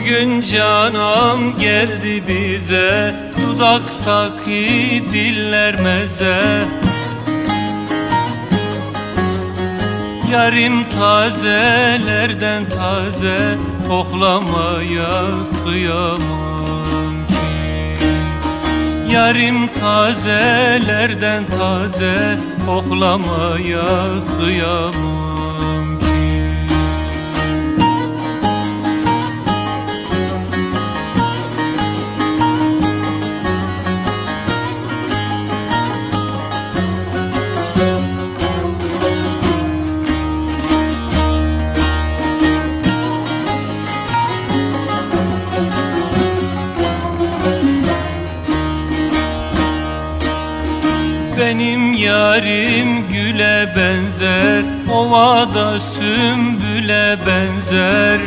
Bugün canım geldi bize Dudak saki diller meze. Yarim tazelerden taze Koklamaya kıyamam ki. Yarim tazelerden taze Koklamaya kıyamam Benim yarim güle benzer Ovada sümbüle benzer.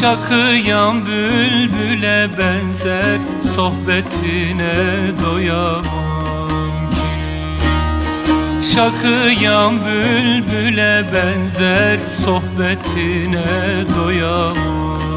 Şakıyan bülbüle benzer Sohbetine doyamam ki. Şakıyan bülbüle benzer Sohbetine doyamam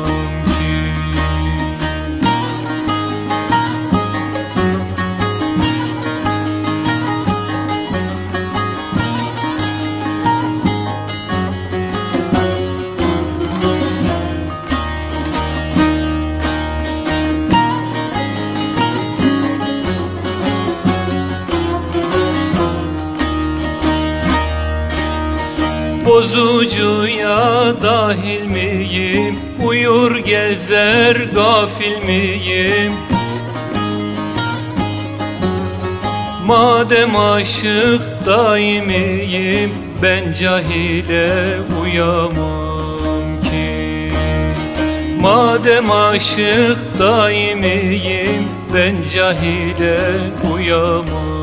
Bozucuya dahil miyim? Uyur gezer gafil miyim? Madem aşık daimiyim Ben cahile uyamam ki Madem aşık daimiyim Ben cahile uyamam